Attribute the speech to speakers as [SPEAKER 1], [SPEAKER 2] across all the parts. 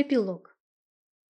[SPEAKER 1] Эпилог.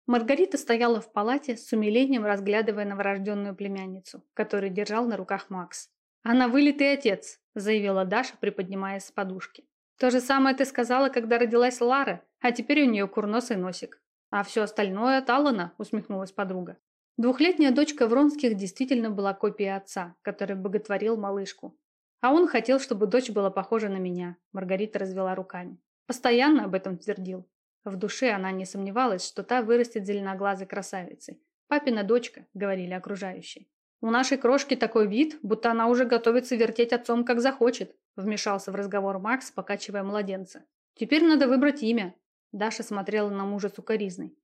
[SPEAKER 1] Маргарита стояла в палате с умилением, разглядывая новорожденную племянницу, которую держал на руках Макс. «Она вылитый отец», – заявила Даша, приподнимаясь с подушки. «То же самое ты сказала, когда родилась Лара, а теперь у нее курносый носик. А все остальное от Алана», – усмехнулась подруга. Двухлетняя дочка Вронских действительно была копией отца, который боготворил малышку. А он хотел, чтобы дочь была похожа на меня, Маргарита развела руками. Постоянно об этом твердил. В душе она не сомневалась, что та вырастет зеленоглазой красавицей. «Папина дочка», — говорили окружающие. «У нашей крошки такой вид, будто она уже готовится вертеть отцом, как захочет», — вмешался в разговор Макс, покачивая младенца. «Теперь надо выбрать имя». Даша смотрела на мужа сукоризной.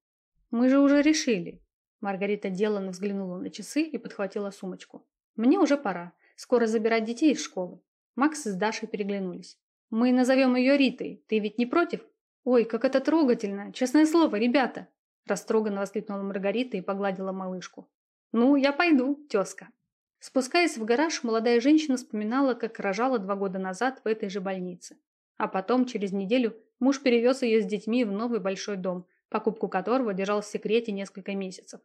[SPEAKER 1] «Мы же уже решили». Маргарита деланно взглянула на часы и подхватила сумочку. «Мне уже пора. Скоро забирать детей из школы». Макс с Дашей переглянулись. «Мы назовем ее Ритой. Ты ведь не против?» «Ой, как это трогательно! Честное слово, ребята!» Растроганно воскликнула Маргарита и погладила малышку. «Ну, я пойду, тезка». Спускаясь в гараж, молодая женщина вспоминала, как рожала два года назад в этой же больнице. А потом, через неделю, муж перевез ее с детьми в новый большой дом, покупку которого держал в секрете несколько месяцев.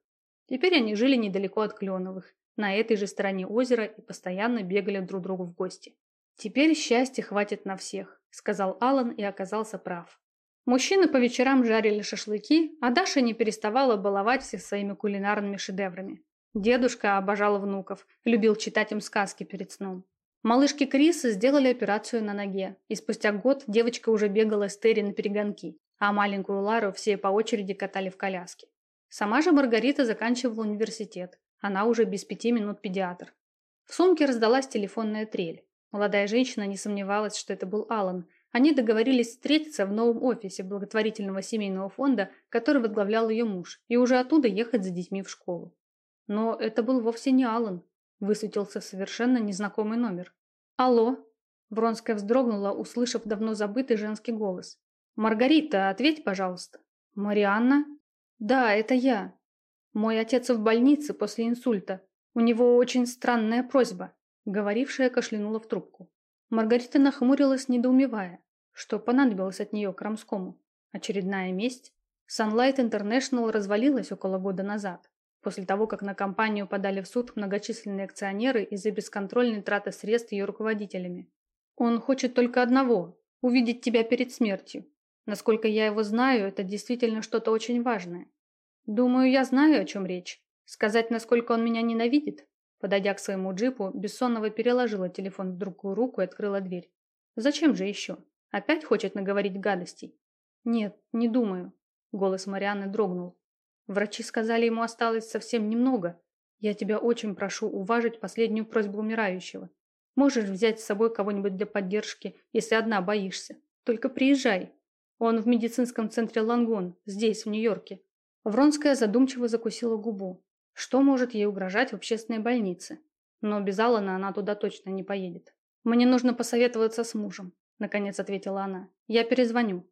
[SPEAKER 1] Теперь они жили недалеко от Кленовых, на этой же стороне озера и постоянно бегали друг другу в гости. «Теперь счастья хватит на всех», – сказал Алан и оказался прав. Мужчины по вечерам жарили шашлыки, а Даша не переставала баловать всех своими кулинарными шедеврами. Дедушка обожал внуков, любил читать им сказки перед сном. Малышки Крисы сделали операцию на ноге, и спустя год девочка уже бегала с Терри на перегонки, а маленькую Лару все по очереди катали в коляске. Сама же Маргарита заканчивала университет, она уже без пяти минут педиатр. В сумке раздалась телефонная трель. Молодая женщина не сомневалась, что это был Алан, они договорились встретиться в новом офисе благотворительного семейного фонда, который возглавлял ее муж, и уже оттуда ехать за детьми в школу. Но это был вовсе не Алан. Высветился совершенно незнакомый номер. «Алло?» Вронская вздрогнула, услышав давно забытый женский голос. «Маргарита, ответь, пожалуйста». «Марианна?» «Да, это я. Мой отец в больнице после инсульта. У него очень странная просьба». Говорившая кашлянула в трубку. Маргарита нахмурилась, недоумевая, что понадобилось от нее Крамскому. Очередная месть? Sunlight International развалилась около года назад, после того, как на компанию подали в суд многочисленные акционеры из-за бесконтрольной траты средств ее руководителями. Он хочет только одного – увидеть тебя перед смертью. Насколько я его знаю, это действительно что-то очень важное. Думаю, я знаю, о чем речь. Сказать, насколько он меня ненавидит? Подойдя к своему джипу, Бессонова переложила телефон в другую руку и открыла дверь. Зачем же еще? Опять хочет наговорить гадостей? Нет, не думаю. Голос Марианны дрогнул. Врачи сказали, ему осталось совсем немного. Я тебя очень прошу уважить последнюю просьбу умирающего. Можешь взять с собой кого-нибудь для поддержки, если одна боишься. Только приезжай. Он в медицинском центре Лангон, здесь, в Нью-Йорке. Вронская задумчиво закусила губу. Что может ей угрожать в общественной больнице? Но без Алана она туда точно не поедет. «Мне нужно посоветоваться с мужем», – наконец ответила она. «Я перезвоню».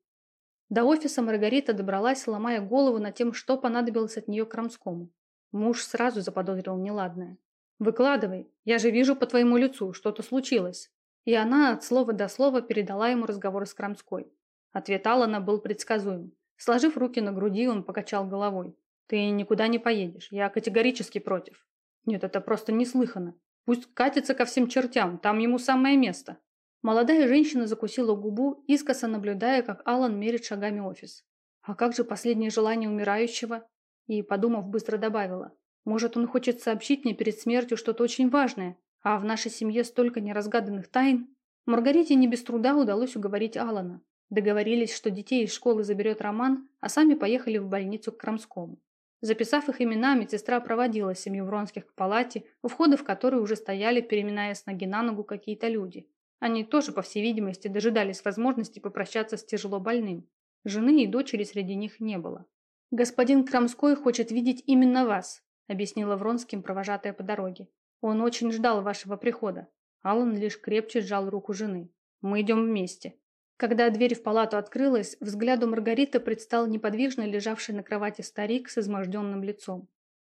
[SPEAKER 1] До офиса Маргарита добралась, ломая голову над тем, что понадобилось от нее Крамскому. Муж сразу заподозрил неладное. «Выкладывай, я же вижу по твоему лицу, что-то случилось». И она от слова до слова передала ему разговор с Крамской. Ответ Алана был предсказуем. Сложив руки на груди, он покачал головой. Ты никуда не поедешь. Я категорически против. Нет, это просто неслыханно. Пусть катится ко всем чертям, там ему самое место. Молодая женщина закусила губу, искоса наблюдая, как Алан мерит шагами офис. А как же последнее желание умирающего? И, подумав, быстро добавила. Может, он хочет сообщить мне перед смертью что-то очень важное, а в нашей семье столько неразгаданных тайн? Маргарите не без труда удалось уговорить Алана. Договорились, что детей из школы заберет Роман, а сами поехали в больницу к Крамскому. Записав их имена, медсестра проводила семью Вронских к палате, у входа в которой уже стояли, переминая с ноги на ногу какие-то люди. Они тоже, по всей видимости, дожидались возможности попрощаться с тяжело больным. Жены и дочери среди них не было. «Господин Крамской хочет видеть именно вас», объяснила Вронским, провожатая по дороге. «Он очень ждал вашего прихода». Аллан лишь крепче сжал руку жены. «Мы идем вместе». Когда дверь в палату открылась, взгляду Маргариты предстал неподвижно лежавший на кровати старик с изможденным лицом.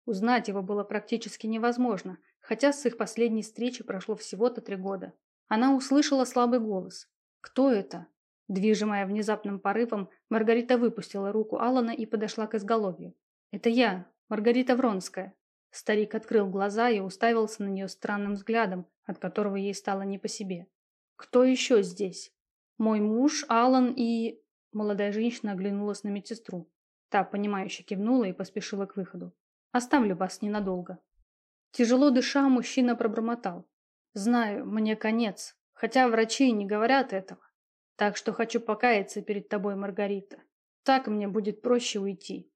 [SPEAKER 1] Узнать его было практически невозможно, хотя с их последней встречи прошло всего-то три года. Она услышала слабый голос. «Кто это?» Движимая внезапным порывом, Маргарита выпустила руку Алана и подошла к изголовью. «Это я, Маргарита Вронская». Старик открыл глаза и уставился на нее странным взглядом, от которого ей стало не по себе. «Кто еще здесь?» «Мой муж, Алан и...» Молодая женщина оглянулась на медсестру. Та, понимающе кивнула и поспешила к выходу. «Оставлю вас ненадолго». Тяжело дыша, мужчина пробормотал. «Знаю, мне конец, хотя врачи не говорят этого. Так что хочу покаяться перед тобой, Маргарита. Так мне будет проще уйти».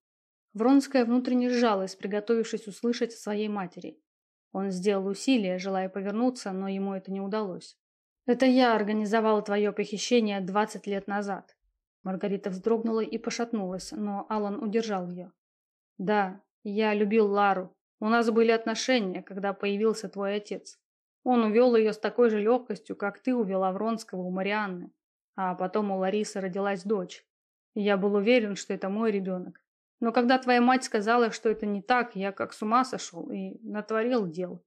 [SPEAKER 1] Вронская внутренне сжалась, приготовившись услышать о своей матери. Он сделал усилие, желая повернуться, но ему это не удалось. «Это я организовал твое похищение 20 лет назад». Маргарита вздрогнула и пошатнулась, но Алан удержал ее. «Да, я любил Лару. У нас были отношения, когда появился твой отец. Он увел ее с такой же легкостью, как ты увела Вронского у Марианны. А потом у Ларисы родилась дочь. я был уверен, что это мой ребенок. Но когда твоя мать сказала, что это не так, я как с ума сошел и натворил дел.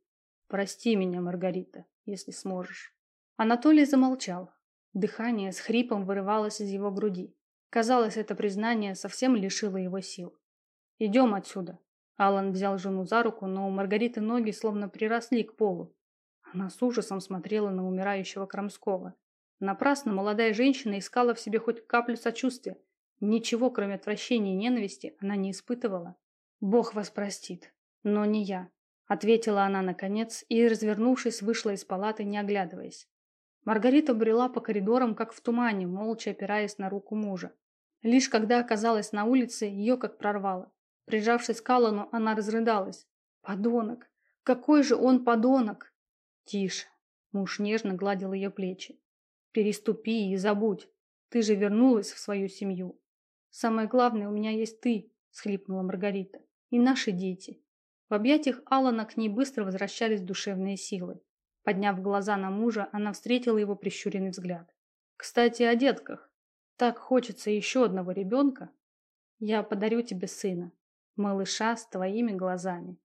[SPEAKER 1] Прости меня, Маргарита, если сможешь. Анатолий замолчал. Дыхание с хрипом вырывалось из его груди. Казалось, это признание совсем лишило его сил. «Идем отсюда». Алан взял жену за руку, но у Маргариты ноги словно приросли к полу. Она с ужасом смотрела на умирающего Крамского. Напрасно молодая женщина искала в себе хоть каплю сочувствия, Ничего, кроме отвращения и ненависти, она не испытывала. «Бог вас простит, но не я», — ответила она наконец и, развернувшись, вышла из палаты, не оглядываясь. Маргарита брела по коридорам, как в тумане, молча опираясь на руку мужа. Лишь когда оказалась на улице, ее как прорвало. Прижавшись к Аллану, она разрыдалась. «Подонок! Какой же он подонок!» «Тише!» Муж нежно гладил ее плечи. «Переступи и забудь. Ты же вернулась в свою семью. «Самое главное, у меня есть ты», – схлипнула Маргарита. «И наши дети». В объятиях Алана к ней быстро возвращались душевные силы. Подняв глаза на мужа, она встретила его прищуренный взгляд. «Кстати, о детках. Так хочется еще одного ребенка. Я подарю тебе сына, малыша с твоими глазами».